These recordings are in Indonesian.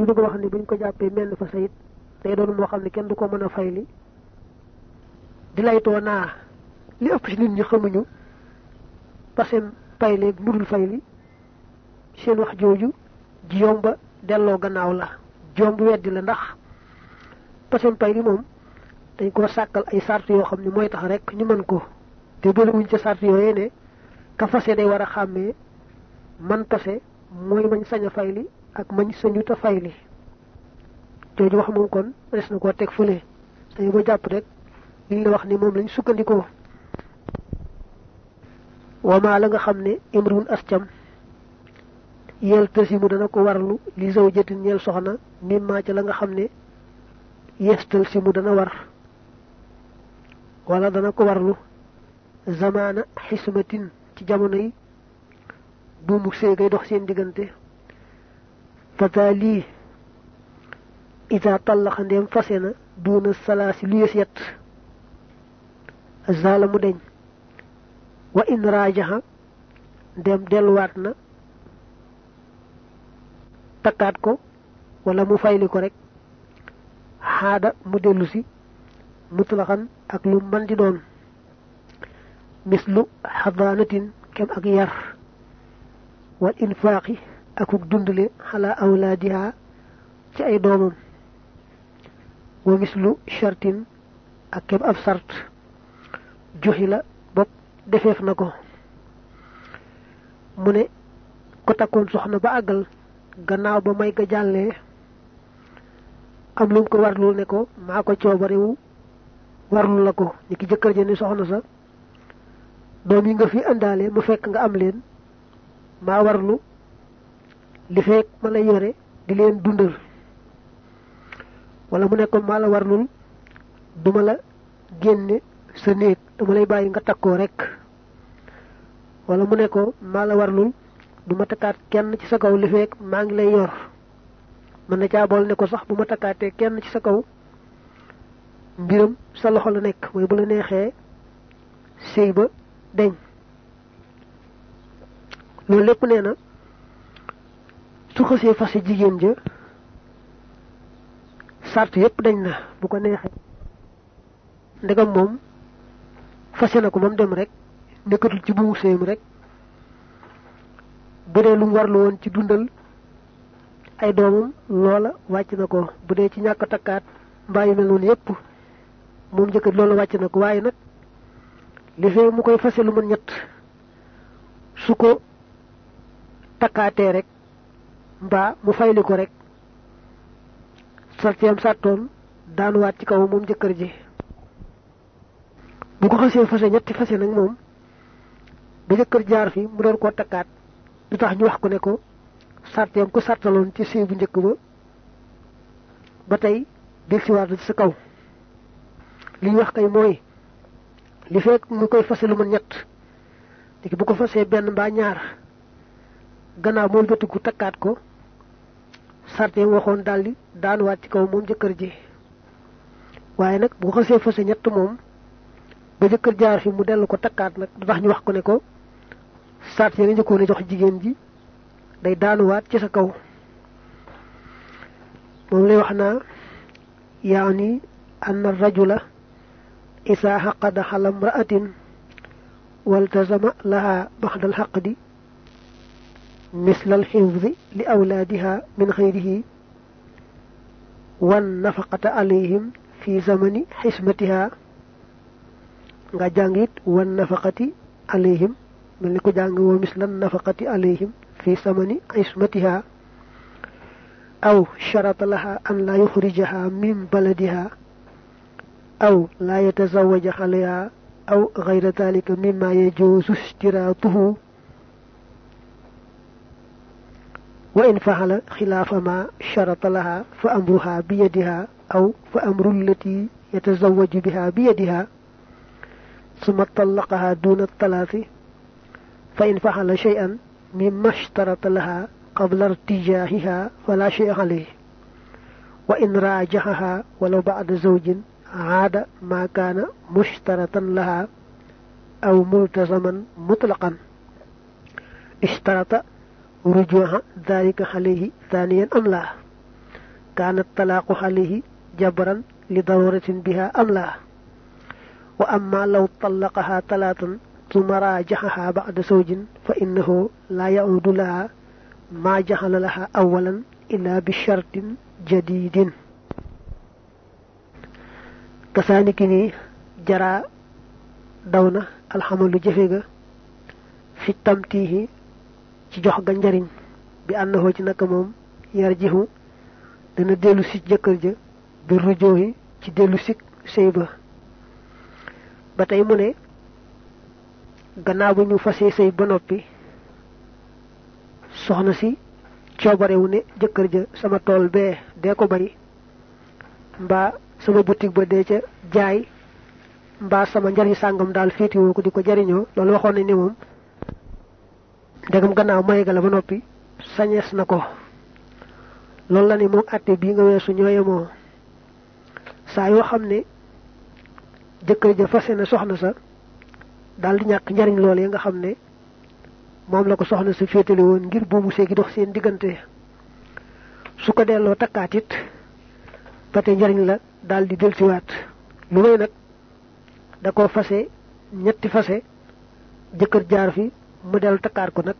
ñu bëgg wax ni buñ ko jàppee mel fa sayit day doon moo xam ne kenn du ko mën a fayli di laytoo naa li ëpp ci nit ñi xamuñu pasem payleeg mudul fayli seen wax jooju ji yomba delloo gannaaw la. Jomb weddi la ndax pasem payli moom dañ ko sàkkal ay sart yoo xam ne mooy tax rek ñu mën ko. Te wuñ ca sart yooyee ne ka fase day war a xàmmee man pase mooy mañ sañ a fayli ak mañ sañuta fayli jooju wax moom kon des na koo teg fële. Dañu ba jàpp rek liñ la wax ni lañ la nga ne imrun ascam yel tasimu dana ko warlu li zawjatin ñeel soxna mimma ca la nga ne yestal simu dana war. Wala dana ko warlu zamana xismatin ci jamono yi buumu sëy gay dox seen fata lii ida tallaxa ndeem fase na duuna salaasi lu yës yett deñ wa in rajaha dem delluwaat na takkaat ko wala mu fayli ko rek xaada mu dellu si ak lu man di mislu xadaanatin kem ak yar wal akuk dundale xala awlaadiha ci ay doomam. Wa mislu shartin ak kem ab sart joxi la bopp defeef na ko. Takkoon soxna ba àggal gannaaw ba may ga jàllee am luñ ko warlul ne ko maa ko coobarewu warlu la ko. Ni ki jëkkër ni soxna sa nga fi àndaale mu fekk nga am maa warlu li fekk ma lay yore di leen dundal. Wala mu ne ko maa la warlul duma la génne sa néeg dama lay bàyyi nga takkoo rek wala mu ne ko maa la warlul du ma takkaat kenn ci sa kaw li fekk maa ngi lay yor. Mën na caa bool ne ko sax bu ma kenn ci sa kaw mbiram sa loxo la nekk mooy bu la neexee sëy ba deñ. Loolu lépp nee su xësee fase jigéen ja sart yépp dañ na bu ko neexee. Ndegam moom fase na ko mu dem rek nekkatul ci buumu sëyam rek. Bu dee lu mu warlu woon ci dundal ay doomam loola wàcc na ko. Bu dee ci ñàkk takkaat mbaa yu mel yépp moom njëkkat loola wàcc na ko. Li fee mu koy fase lu mën ñett su ko rek mbaa mu fayli ko rek. Sartiyam sàttoon daanuwaat ci kaw moom jëkkër ji. Bu ko xasee fase ñetti fase nag moom ba jëkkër jaar fi mu doon koo takkaat. Du tax ñu wax ko ne ko sartiyam ko sartaloon ci sëy bu njëkk ba ba del si waat ci kaw. Li wax kay mooy li fekk mu koy fase lu mën ñett bu ko fasee benn mbaa ñaar gannaaw takkaat ko sarte waxoon daldi daanuwaat ci kaw moom jëkkër ji. Waaye nag bu ko xasee fase ñett moom ba jëkkër jaar fi mu dellu ko takkaat nag du tax ñu wax ko ne ko sart nga njëkkoon a jox jigéen ji day daanuwaat ci sa kaw. Moom lay wax naa yaani anna rajula isaa xaqada xala mraatin waltazama laha baxda alxaqdi مثل الحفظ لأولادها من غيره والنفقة عليهم في زمن حسمتها nga jangit wan nafaqati alayhim mel ni ko jang wo mislan nafaqati alayhim fi samani ismatiha aw sharata laha an la yukhrijaha min baladiha aw la yatazawwaja khaliha aw ghayra dhalika mimma yajuzu ishtiratuhu وإن فعل خلاف ما شرط لها فأمرها بيدها أو فأمر التي يتزوج بها بيدها ثم طلقها دون الثلاث فإن فعل شيئا مما اشترط لها قبل ارتجاهها فلا شيء عليه. وإن راجعها ولو بعد زوج عاد ما كان مشترطا لها أو ملتزما مطلقا. اشترط رجوع ذلك عليه ثانيا أم لا؟ كان الطلاق عليه جبرا لضرورة بها أم لا؟ وأما لو طلقها ثلاثا ثم راجحها بعد زوج فإنه لا يعود لها ما جهل لها أولا إلا بشرط جديد. كسانكني جرى دون الحمل جهيغا في التمتيه ci jox ga njariñ bi annahu ci naka moom yar yarjihu dana dellu si jëkkër ja bi rujoohi ci dellu sik sëy ba. Ba tey mu ne gannaaw bu ñu fasee sëy ba noppi soxna si coobarewu ne jëkkër ja sama tool bee dee ko bari mbaa sama boutique ba dee ca jaay mbaa sama njariñ sàngam daal féetiwoo ko di ko jariñoo loolu waxoon nañ ne moom ndegam gannaaw may ga la ba noppi sañees na ko. Loolu la ne moom àtte bii nga weesu ñooyemoo saa yoo xam ne jëkkër ja fase na soxna sa daal di ñàkk njariñ loolee nga xam ne moom la ko soxna sa féetale woon ngir buumu see gi dox seen diggante. Su ko delloo takkaat it ba tey njariñ la daal di delsiwaat lu may nag da ko fase ñetti fase jëkkër jaar fi mu dellu takkaat ko nag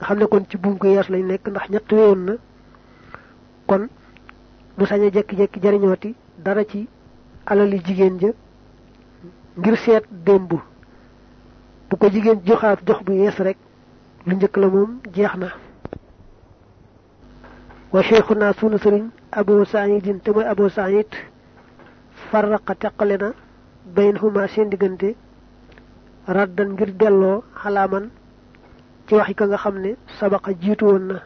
xam ne kon ci buum ko yees lañ nekk ndax ñett wewoon na. Kon du sañ a jekki-jekki jariñooti dara ci alali jigéen ja ngir seet démb. Bu ko jigéen joxaat jox bu yees rek lu njëkk la moom jeex wa cheikhuna sunu sëriñ abu saïdin te abu saïd farraqa teqale na baynahuma seen raddan ngir delloo xalaaman ci waxi ka nga xam ne sabaqa jiitu woon na.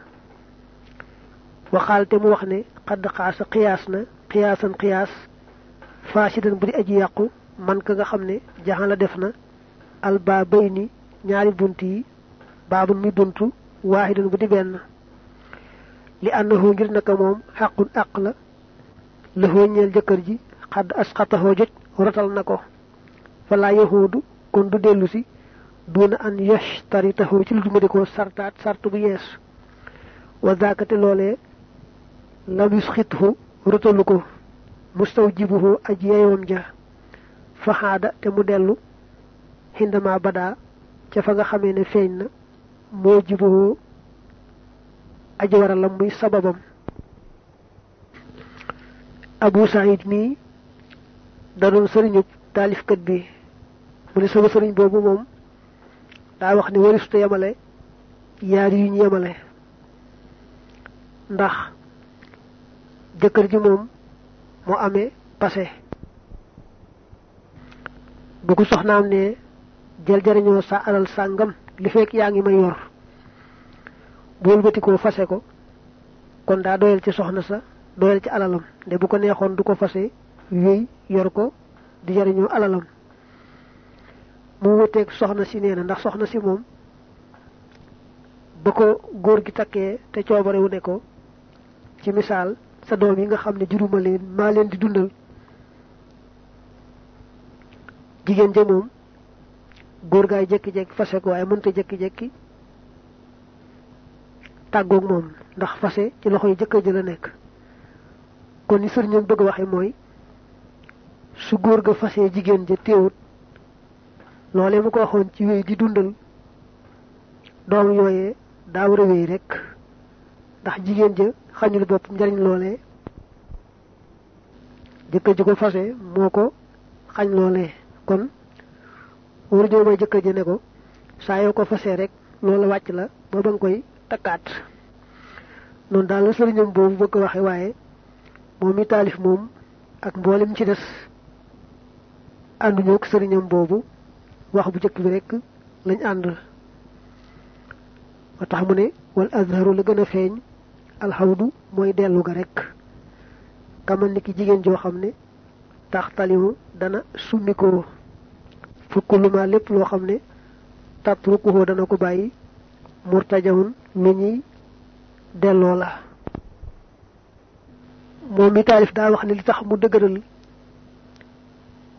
Waxaal te mu wax ne xadd xaasa xiyaas na faasidan bu di aji yàqu man ka nga xam ne jaxala def ñaari mi buntu bu di benn. Li ànnahu ngir naka moom xaqun àq la lëxoo ñeel jëkkër ji xadd asxataxoo joj rotal ko falaa kon du dellu si duuna an yashtaritahu ci lu duma di ko sartaat sart bu yees. Wa zaakate loolee lam yusxithu rotalu ko mustawjibuhu aj yeyoom ja faxaada te mu dellu xindama badaa ca fa nga na moo jibuhu aji waralam muy sababam. Abu saïd mii da doon sëriñu taalifkat bi mu ne sama sëriñ boobu moom daa wax ne waristu yemale yaar yu ñu yemale ndax jëkkër ji moom moo amee passé. Bu ko soxnaam ne jël jariñoo sa alal sàngam li fekk yaa ngi may yor. Bu wëlbatikoo fase ko kon daa doyal ci soxna sa doyal ci alalam. Bu ko neexoon du ko fase wéy yor ko di jariñoo alalam mu wuteeg soxna si nee na ndax soxna si moom ba ko góor gi takkee te coobarewu ne ko ci misaal sa doom yi nga xam ne juruma leen maa leen di dundal. Jigéen ja moom góor gaay jekki-jekki fase ko waaye mënta jekki-jekki tàggoog moom ndax fase ci loxo yi jëkkër ja la nekk. Kon ni sëriñam bëgg waxe mooy su góor ga fase jigéen ja téewut loolee mu ko waxoon ci wéy di dundal doom yooyee daa war a wéy rek ndax jigéen ja xañul bopp njariñ loolee jëkkër ji ko fase moo ko xañ loolee kon waru ñoo may jëkkër ji ne ko saa yoo ko rek loola wàcc la ba ba nga koy takkaat. Noonu daal la sëriñam boobu bëgg waxe waaye moom mi taalif moom ak mboolem ci des ànduñu ak sëriñam boobu wax bu jëkk bi rek lañ ànd. Tax mu ne wal azharu la gën a feeñ alxawdu mooy dellu ga rek. Kamal ni ki jigéen joo xam ne tax talimu dana summikoo fukk lu ma lépp loo xam ne tatrukuhu dana ko bàyyi murtajahun lu ñuy delloo la. Moom mi taalif daa wax ne li tax mu dëgëral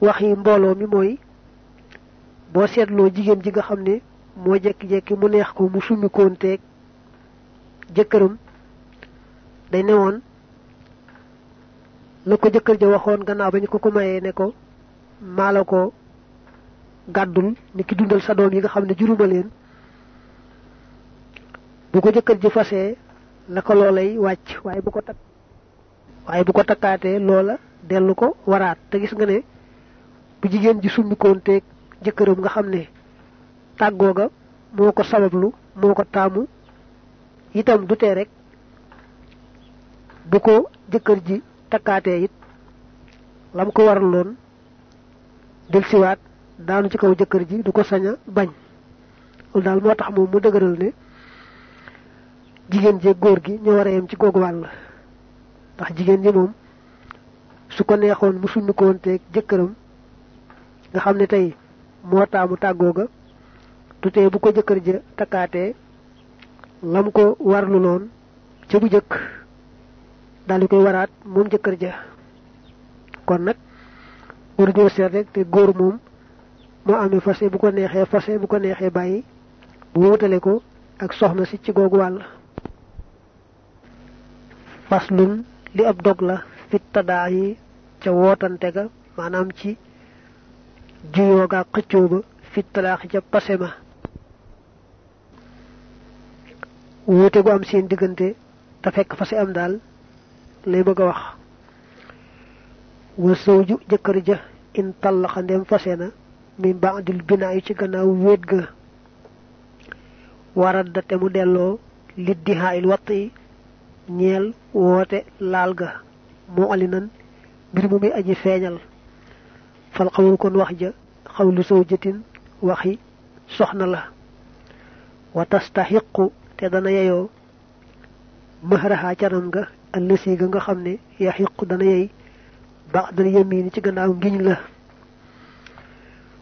wax yi mbooloo mi mooy boo seetloo jigéen ji nga xam ne moo jekki-jekki mu neex ko mu summi koonteeg jëkkëram day newoon la ko jëkkër ja waxoon gannaaw ba ko ko mayee ne ko maa la ko gàddul ni ki dundal sa doom yi nga xam ne juruma leen. Bu ko jëkkër ji fasee la ko loolay wàcc waaye bu ko takk waaye bu ko takkaatee loola dellu ko waraat. Te gis nga ne bu jigéen ji jëkkëram nga xam ne tàggoo ga moo ko sabablu moo ko taamu. Itam du tee rek bu ko jëkkër ji takkaatee it lam ko waraloon del siwaat daanu ci kaw jëkkër ji du ko sañ a bañ. Loolu daal moo tax moom mu dëgëral ne jigéen jee góor gi ñu war a yem ci googu wàll. Ndax jigéen ji moom su ko neexoon mu ko wonteeg jëkkëram nga xam ne moo taamu tàggoo ga du tee bu ko jëkkër ja takkaatee lam ko warlu loon ca bu jëkk daal di koy jëkkër ja. Kon góor ñoo seet rek te góor moom moo amee fase bu ko neexee fase bu ko neexee bàyyi bu wutale ko ak soxna si ci googu wàll. Faslun li ab dog la fit tadaa yi ca wootante ga maanaam ci juyoo ga xëccoo ba fit talaaxi ca pase ma wuute gu am seen diggante te fekk fase am daal lay bëgg a wax. Wa sawju jëkkër ja in tallaxa ndem fase na min ba'dil binaa yi ci gannaaw wéet ga. Waradda te mu delloo watt yi ñeel woote laal ga. Alinan mbir mu muy aji feeñal fal xawul kon wax ja xawlu sawjatin waxi soxna la. Wa tastaxiqu te dana yeyoo. Mahraha canam nga ëllësi ga nga xam ne yaxiqu dana yey. Ba'dal yamini ci gannaaw ngiñ la.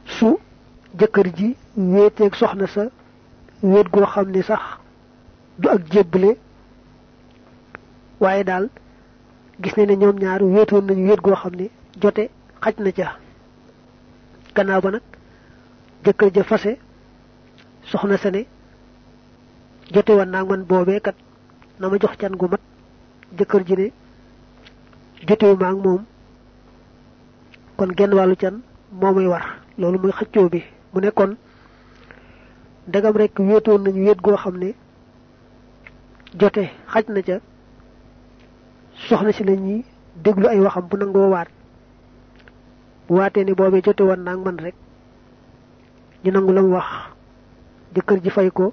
Su jëkkër ji wéeteeg soxna sa wéet goo xam ne sax du ak jébbale. Waaye daal gis ne ne ñoom ñaar nañu jote xaj ca gannaaw ba nag jëkkër ja fase soxna sa ne jote woon naa man boobee kat na ma jox can gu mat. Jëkkër ji ne jotewu moom kon genn wàllu can moo war. Loolu mooy xëccoo bi. Mu ne kon ndegam rek wéetoon nañu wéet goo xam ne jote xaj na ca soxna si la ñuy déglu ay waxam bu nangoo waat bu waatee ne boobee jote woon naa man rek. Ñu nangu la mu wax. Jëkkër ji fay ko.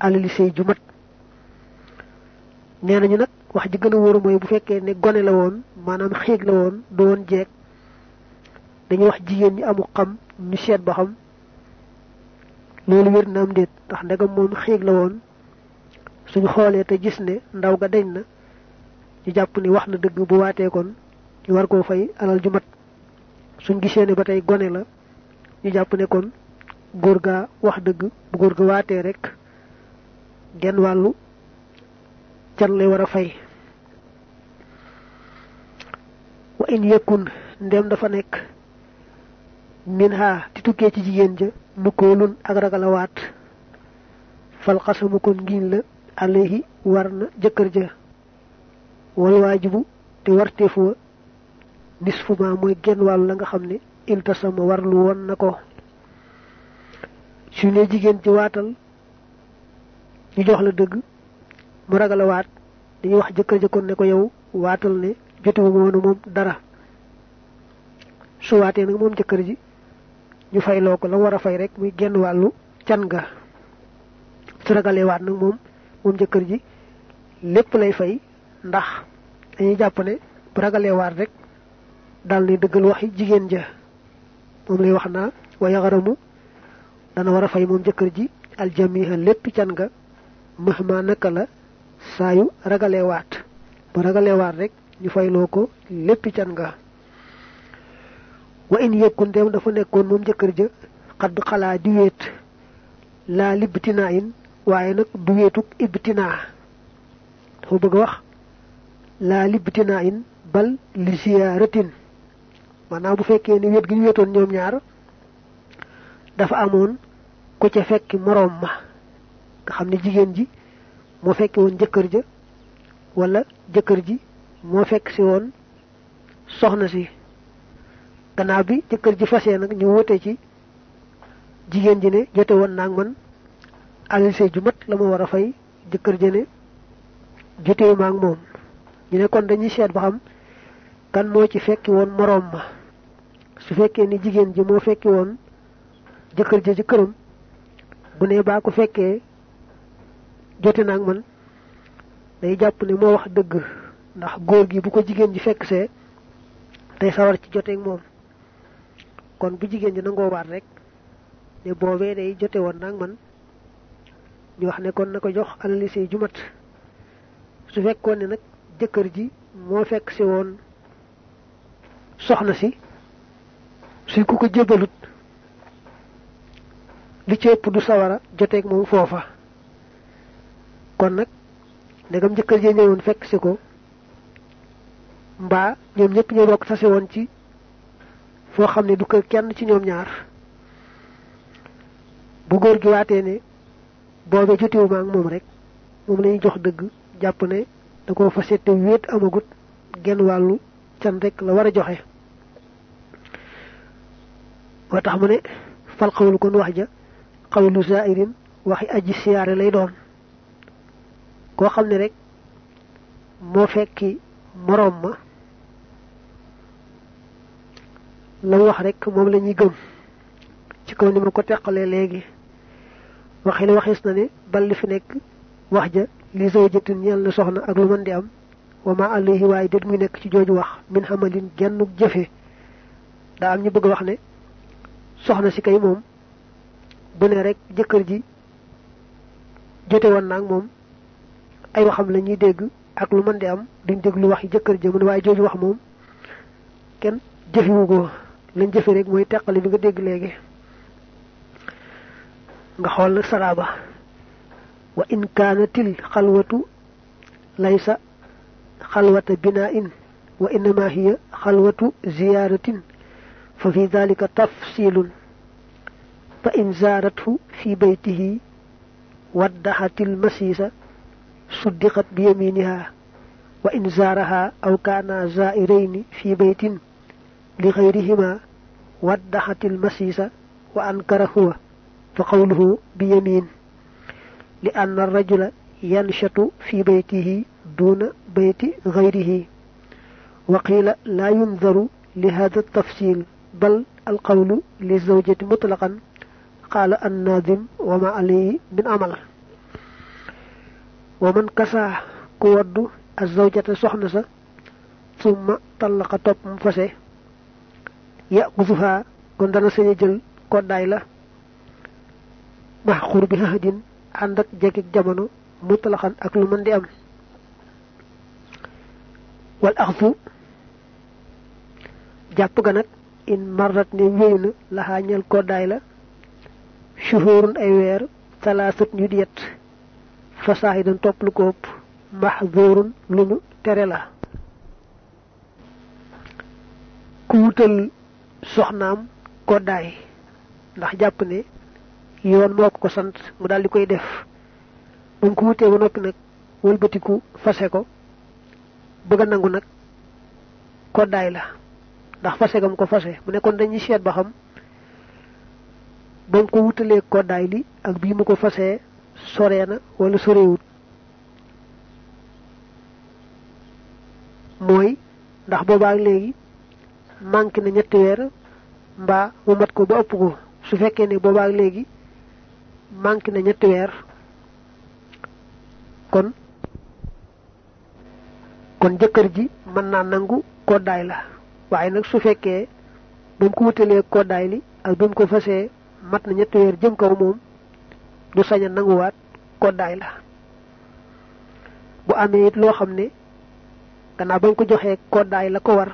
Alali sëy ju mat. Nee nañu nag wax ji gën a wóoru mooy bu fekkee ne gone la woon maanaam xiig la woon du woon jeeg. Dañuy wax jigéen ñi amu xam ñu seet ba xam. Loolu wér na am déet ndax ndegam moom xiig la woon. Suñu gis ndaw ga dañ na ñu ni wax na dëgg bu kon ñu war fay alal suñ gisee ne ba tey gone la ñu jàpp ne kon góor gaa wax dëgg bu góor ga waatee rek genn wàllu can lay war a fay. Wa in yëkkun ndem dafa nekk min ha ti tukkee ci jigéen ja nu koolun ak ragal a waat. Fal xasamu kon ngiñ la alayhi war na jëkkër ja. Wal waajibu te warteefu wa nisfu ma mooy genn wàllu la nga xam ne iltasama warlu woon na ko. Su ne jigéen ci waatal ñu jox la dëgg mu ragal a waat dañuy wax jëkkër ja kon ne ko yow waatal ne jotewu moonu moom dara. Su waatee nag moom jëkkër ji ñu fay loo ko la war a fay rek muy genn wàllu can ga. Su ji lay fay ndax dañuy ne bu rek daal ni dëggal waxi jigéen ja. Moom lay wax naa wa yaxaramu dana war a fay moom jëkkër ji aljamiha lépp can ga mahma naka la saa yu ragalee waat. Bu ragalee waat rek ñu fayloo ko lépp can ga. Wa in yëkkun dem dafa nekkoon moom jëkkër ja xadd xalaa di wéet. Laa libtinaa in waaye nag du wéetuk ibtinaa. Dafa bëgg wax laa libtinaa in bal li ziyaaratin maanaam bu fekkee ni wéet gi ñu wéetoon ñoom ñaar dafa amoon ku ca fekki moroom ma nga xam ne jigéen ji moo fekki woon jëkkër ja wala jëkkër ji moo fekk si woon soxna si. Gannaaw bi jëkkër ji fasee nag ñu wote ci jigéen ji ne jote woon naag man say ju mat la ma war a fay jëkkër ji ne jotewu maag moom. Ñu ne kon dañuy ba xam kan moo ci fekki woon moroom ma su fekkee ni jigéen ji moo fekki woon jëkkër ji ci këram bu ne baa ko fekkee jote naag man day jàpp ne moo wax dëgg. Ndax góor gi bu ko jigéen ji fekk see day sawar ci joteeg moom. Kon bu jigéen ji nangoo waat rek ne boobee day jote woon nag man ñu wax ne kon na ko jox alali say jumat. Su fekkoon ne nag jëkkër ji moo fekk si woon soxna si suy ku ko jébalut li ci ëpp du sawara joteeg moom foofa. Kon nag ndegam jëkkër ji ñëwoon fekk si ko mbaa ñoom ñëpp ñu bokk tase woon ci foo xam ne du kër kenn ci ñoom ñaar. Bu góor gi waatee ne boobe jotiwuma ak moom rek moom lañuy jox dëgg jàpp ne da ko fa sette wéet amagut genn wàllu can rek la war a wa tax mu ne fal xawlu kon wax ja xawlu zairin waxi aji siyaare lay doon. Koo xam ne rek moo fekki moroom ma la wax rek moom la ñuy gëm. Ci kaw ni ma ko teqalee léegi. Waxi la waxis na ne bal li fi nekk wax ja li zawjatin ñeel na soxna ak lu mën di am wa ma alayhi waaye déet muy ci jooju wax min xamalin genn jëfe. Daa am ñu bëgg wax ne soxna si kay moom bu ne rek jëkkër ji jote woon naag moom ay waxam la ñuy dégg ak lu mën di am duñ déglu wax yi jëkkër ja mu ne wax moom kenn jëfiwu ko. Lañ jëfe rek mooy teqali bi nga dégg léegi. Nga xool nag wa in kaanatil xalwatu laysa xalwata binaain wa innama hiya xalwatu ففي ذلك تفصيل فإن زارته في بيته ودحت المسيسة صدقت بيمينها وإن زارها أو كانا زائرين في بيت لغيرهما ودحت المسيسة وأنكر هو فقوله بيمين لأن الرجل ينشط في بيته دون بيت غيره وقيل لا ينظر لهذا التفصيل بل القول للزوجة مطلقا قال الناظم وما عليه من عمل ومن كسى كود الزوجة سحنسة ثم طلق توب مفسه يأخذها كندنا سيجل كوداي لا محخور بهدين عندك جاكك جمانو مطلقا ak lu mën di am wal axfu jàpp ga nag in marrat ne wéy na laxaa ñel koddaay la shuhurun ay weer salaasat ñu diyet fasaahi dan topp lu ko ëpp mahzurun lu ñu tere la. Ku wutal soxnaam ndax jàpp ne yoon moo ko sant mu daal di koy def. Ba mu ko wutee ba noppi nag wëlbatiku fase ko bëgg nangu nag la ndax fase gam ko fase. Mu ne kon dañuy seet ba xam ba mu ko wutalee koddaay li ak bii mu ko fasee soree na wala sorewut mooy ndax boobaak léegi na mu mat ko ba ëpp ko. Su ne boobaak léegi manqué na ñetti weer kon kon jëkkër ji mën naa nangu koddaay la waaye nag su fekkee ba mu ko wutalee koddaay li ak bi mu ko fasee mat na ñetti weer jëm kaw moom du sañ a nanguwaat la. Bu amee it loo xam ne gannaaw ba mu ko joxee koddaay la ko war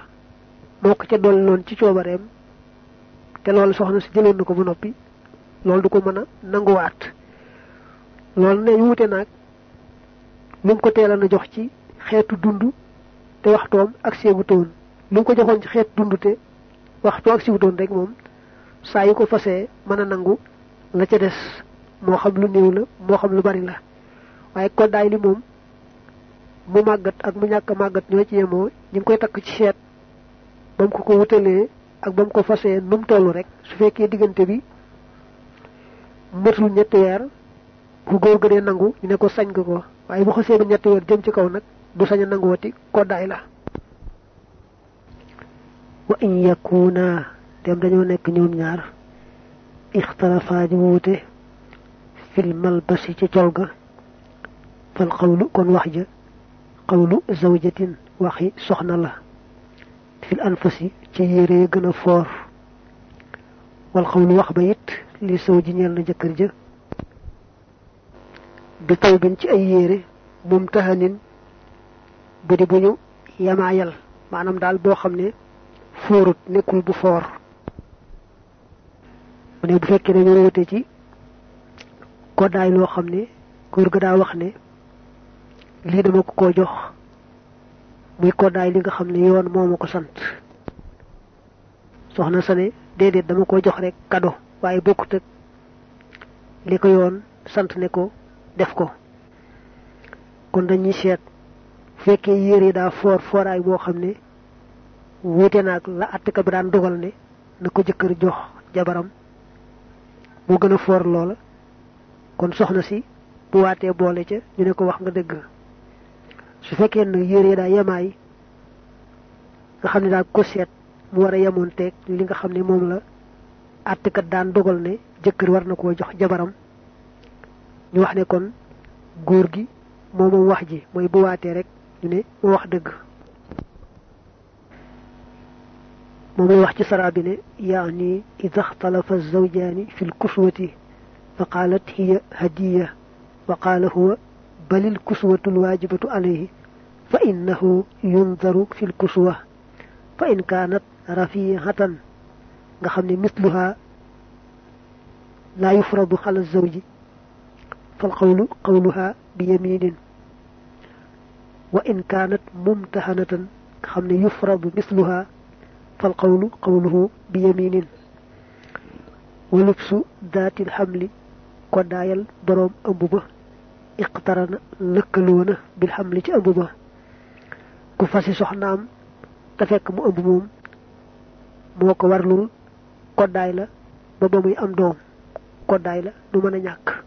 moo ko ca dolli loon ci coobareem te loolu soxna si jëloon na ko ba noppi loolu du ko mën a nanguwaat. Loolu ne wuute naag lu mu ko teeloon a jox ci xeetu dund te waxtoom ak seegutoon lu ko joxoon ci xeetu dund te waxtu ak seegutoon rek moom saa ko fasee mën a nangu la ca des moo xam lu néew la moo xam lu bari la. Waaye koddaay li moom mu màggat ak mu màggat ñoo ci ngi koy takk ci seet bam ko ko wutalee ak bam ko fasee num tollu rek su fekkee diggante bi matul ñetti weer ku góor ga dee nangu ñu ne ko sañ ko. Waaye bu xasee ba ñetti jëm ci kaw nag du sañ a nanguwati koddaay la وإن يكونا دم دانيو نيك نيوم ñaar اختلفا جووتي في الملبس تي فالقول كون واخجا قول زوجة واخي سخنا لا في الأنفس تي ييري غنا فور. والقول واخ بيت لي سوجي نيل نا جكر جا. بتوب تي اي ييري ممتهنين بدي بونو يما يال مانام دال بو خامني foorut nekkul bu foor mu ne bu fekkee dañoo wute ci koddaay loo xam ne góor ga daa wax ne lii dama ko koo jox muy koddaay li nga xam ne yoon moo ma ko sant soxna sa ne déedéet dama ko jox rek kado waaye bokkut ak li ko yoon sant ne ko def ko kon dañuy seet fekkee yére daa foor fooraay boo xam ne wuute naag la attika bi daan dogal ne na ko jëkkër jox jabaram moo gën a foor loola. kon soxna si bu waatee boole ca ñu ne ko wax nga dëgg. su fekkee nag yére daa yemaay nga xam ne daa ko seet mu war a yemoon teeg li nga xam ne moom la attikat daan dogal ne jëkkër war na koo jox jabaram. ñu wax ne kon góor gi moo moom wax ji mooy bu waatee rek ñu ne wax dëgg ممن وحش سرابنا يعني إذا اختلف الزوجان في الكسوة فقالت هي هدية وقال هو بل الكسوة الواجبة عليه فإنه ينظر في الكسوة فإن كانت رفيعة نخمني مثلها لا يفرض على الزوج فالقول قولها بيمين وإن كانت ممتهنة خمني يفرض مثلها فالقول قوله بيمين. ولبس ذات الحمل. كدايل بروم أبوبة. اقترن لكلونا بالحمل تي أبوبة. كفاسي سحنام. تفك مو أبوبوم. موكو ورلول. كدايل بابامي أمدوم كدايل نياك.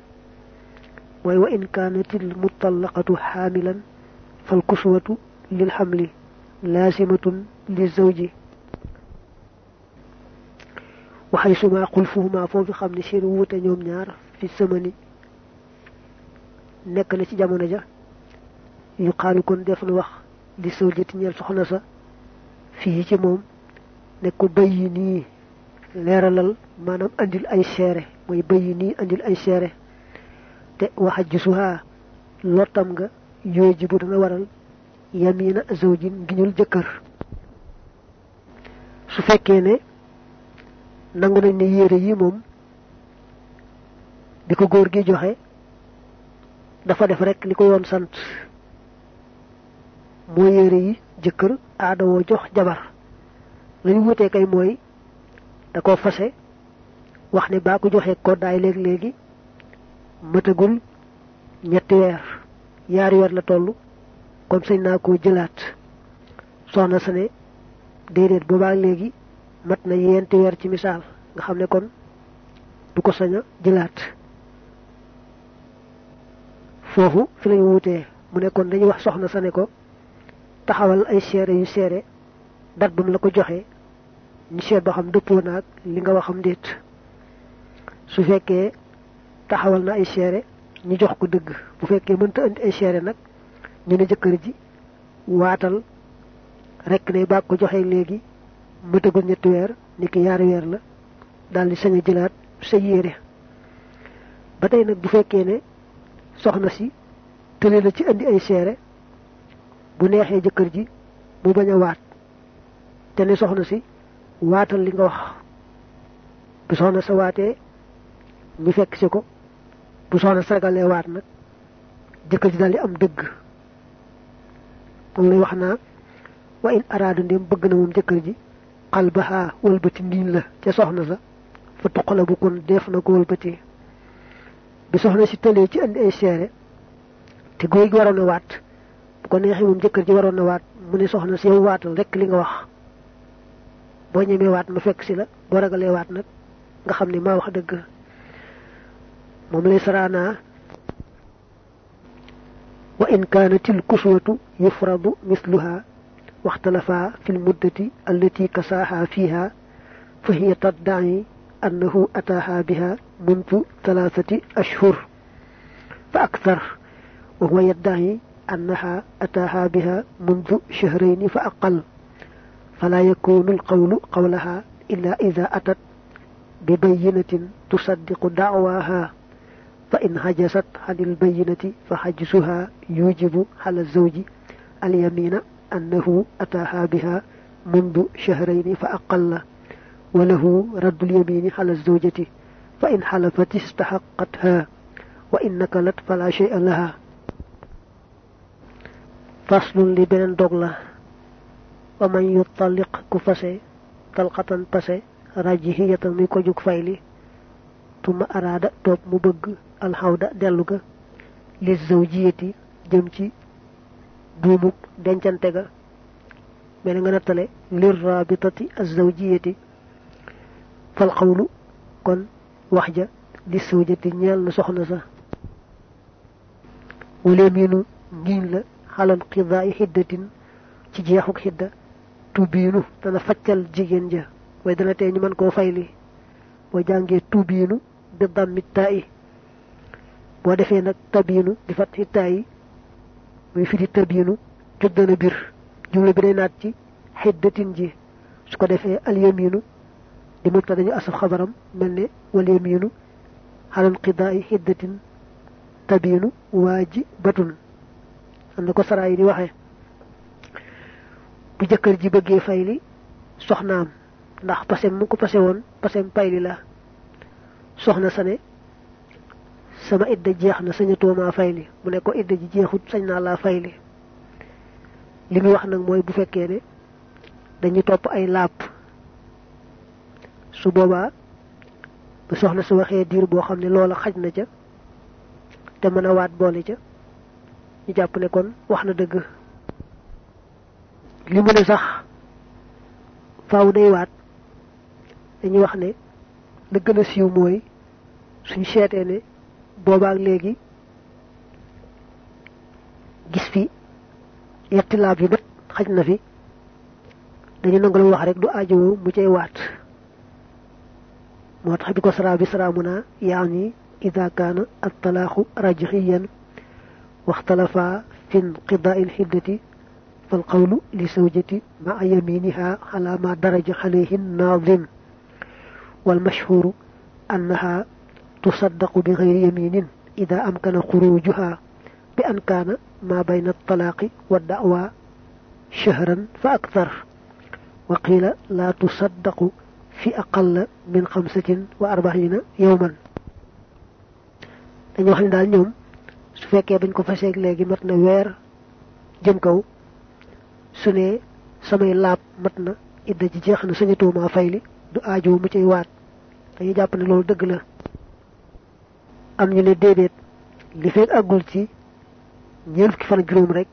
وإن كانت المطلقة حاملا فالكسوة للحمل لازمة للزوج. وحيثما قل فهما فوق خمن سير ووتا نيوم نار في السمن نك لا سي جامونا جا. يقال كون ديف لو واخ دي سو في سي موم نك بيني ليرالال مانام أنديل أي شيرة. موي بيني أنديل أي شيرة. تي وحجسها لوتام غا يمين زوجين غنيول جكر. su fekkee nangu nañ ne yére yi moom bi ko góor gi joxe dafa def rek li ko yoon sant. Moo yére yi jëkkër aada jox jabar. Lañu wutee kay mooy da ko fase wax ne baa ko joxee koddaay léegi-léegi matagul ñetti weer. Yaari weer la toll kon sañ naa koo jëlaat. Soxna sa ne déedéet léegi mat na yenti weer ci misaal nga xam kon du ko sañ a jëlaat. Foofu fi lañu wutee mu ne kon dañuy wax soxna sa ko taxawal ay seere yu seere dat bam la ko joxe ñu seet ba xam dëppoo naag li nga waxam su taxawal na ay seere ñu jox ko dëgg. Bu fekkee mënta indi ay seere nag ñu ne ji rek ko joxee léegi mëtagul ñetti weer ni ki yaari weer la daal di sañ a jëlaat sa yére. Ba tey nag bu fekkee ne soxna si tële la ci indi ay seere bu neexee jëkkër ji mu bañ a waat. Te ne soxna si waatal li nga wax. Bu soxna sa waatee ñu fekk si ko. Bu soxna sargalee waat nag jëkkër ji daal di am dëgg. Moom lay wax naa wa in araada ndem bëgg na moom jëkkër ji xalbaxaa wëlbati ndiin la ca soxna sa. Fa tuqala bu kon def na ko wëlbati bi soxna si tëlee ci andi ay seere te góor gi waroon a waat bu ko neexee moom jëkkër ji waroon a waat mu ne soxna yow rek li nga wax. Ma fekk si la nga wax lay wa in kaanat kuswatu yufradu misluha واختلفا في المدة التي كساها فيها فهي تدعي أنه أتاها بها منذ ثلاثة أشهر. فأكثر وهو يدعي أنها أتاها بها منذ شهرين فأقل. فلا يكون القول قولها إلا إذا أتت ببينة تصدق دعواها. فإن حجزت عن البينة فحجزها يوجب على الزوج اليمين. أنه أتاها بها منذ شهرين فأقل وله رد اليمين على الزوجة فإن حلفت استحقتها وإن نكلت فلا شيء لها. فصل لبين دغلا ومن يطلق كفسي طلقة بسي راجه يتمي كجوك فايلي. ثم أراد توب مبغ الحودة دلوك للزوجية جمشي buumuk dencante ga. Mel nga nattale lir rabitati azawjiyati fal qawlu kon wax ja di sawjati ñeel na soxna sa. Wala miinu ngiñ la xalal qidaai xiddatin ci jeexuk xidda. Tubiinu dana faccal jigéen ja way dana tee ñu mën koo fayli di fat taa muy firi tabinu juddana bir jumla bi day naat ci xiddatin ji. Su ko defee al yaminu di mubtada dañu asaf xabaram mel ne wal yaminu xalal qidaai xiddatin tabinu waaji batun am na ko saraa yi di waxee bu jëkkër ji bëggee fayli soxnaam ndax pasem mu ko pase woon pasem la. Soxna sa ne sama idda jeex na sañatoo maa fayli mu ne ko idda ji jeexut sañ naa laa fayli li. Muy wax nag mooy bu fekkee ne dañuy topp ay laap su boobaa bu soxna su waxee diir boo xam ne loola xaj na ca te mën a waat boole ca ñu jàpp ne kon wax na dëgg. Li mu ne sax faaw day waat. Dañuy wax ne la gën a siiw mooy suñ seetee ne boobaak léegi gis fi yetti laab yu mat xaj na fi dañu nangu la wax rek du aajowoo mu cay waat moo tax bi ko saraa bi saraamu naa yaani ida kaana altalaaxu rajxiyan waxtalafa fi inqidaai lxiddati فالقول لزوجتي مع يمينها على ما درج عليه الناظم والمشهور أنها تصدق بغير يمين إذا أمكن خروجها بأن كان ما بين الطلاق والدعوى شهرا فأكثر وقيل لا تصدق في أقل من خمسة وأربعين يوما dañu wax ne daal ñoom su fekkee bañ ko faseeg léegi mat na weer jëm kaw su ne samay laab mat na idda ji jeex na sañatuma fayli du aajo mu cay waat dañu jàpp ne loolu dëgg la am ñu ne déedéet li fekk àggul ci ñeent fukki fan juróom rek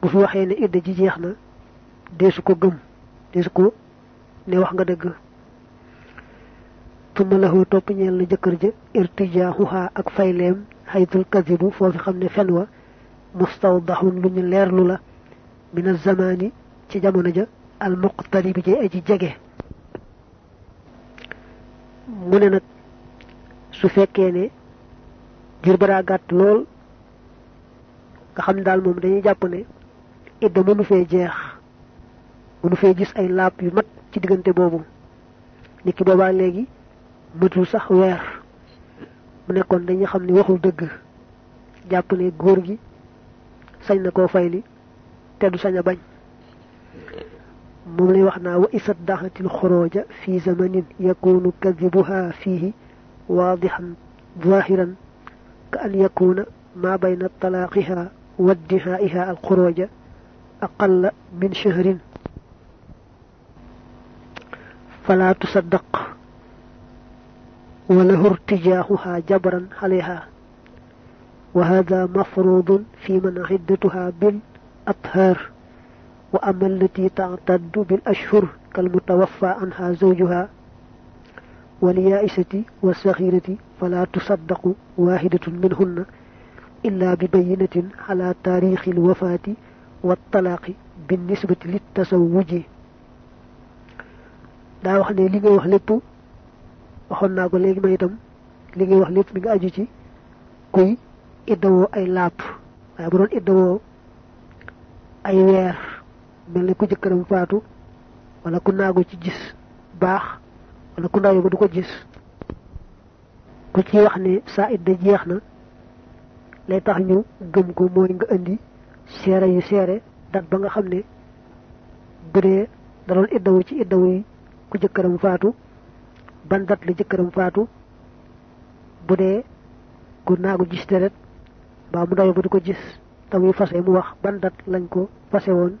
bu fi waxee ne idda ji jeex na ko gëm deesu ko ne wax nga dëgg. Tuma lahu topp ñeel na jëkkër ja irtijaaxuha ak kadibu ne fen wa mustawdaxun lu ñu leerlu la min ci jamono ja al muqtaribi ji jege. Mu ne nag su fekkee ne jur ba lool nga xam daal moom dañuy jàpp ne idda mënu fee jeex mënu fee gis ay laab yu mat ci diggante boobu. Nit ki boobaa léegi mëtul sax weer mu nekkoon dañuy xam ne waxul dëgg jàpp ne góor gi sañ na koo fayli te du sañ a bañ. Moom lay wax naa wa isat daxatil xorooja fi zamanin yakunu kadibuha fihi waadixan ظاهرا كأن يكون ما بين طلاقها وادهائها الخروج أقل من شهر. فلا تصدق. وله ارتجاهها جبرا عليها. وهذا مفروض في من عدتها بالأطهار. وأما التي تعتد بالأشهر كالمتوفى عنها زوجها. واليائسة والصغيرة فلا تصدق واحدة منهن إلا ببينة على تاريخ الوفاة والطلاق بالنسبة للتزوج. دا وخني ليغا وخ ليپ وخون ناكو ليغي ما يتام ليغي وخ ليپ ميغا أجي تي كوي ادو اي لاب واي بودون ادو اي وير ملي كو جيكرم فاتو ولا كو ناغو تي جيس باخ wala ku ndaw du ko gis. Ku ci wax ne sa idda jeex na lay tax ñu gëm ko mooy nga indi seere yu seere dat ba nga xam ne bu dee da doon iddawu ci iddawu yi ku jëkkëram faatu ban dat la jëkkëram faatu bu dee ku naagu gis deret ba mu ndaw ba du ko gis tamuy fasé mu wax ban dat lañ ko won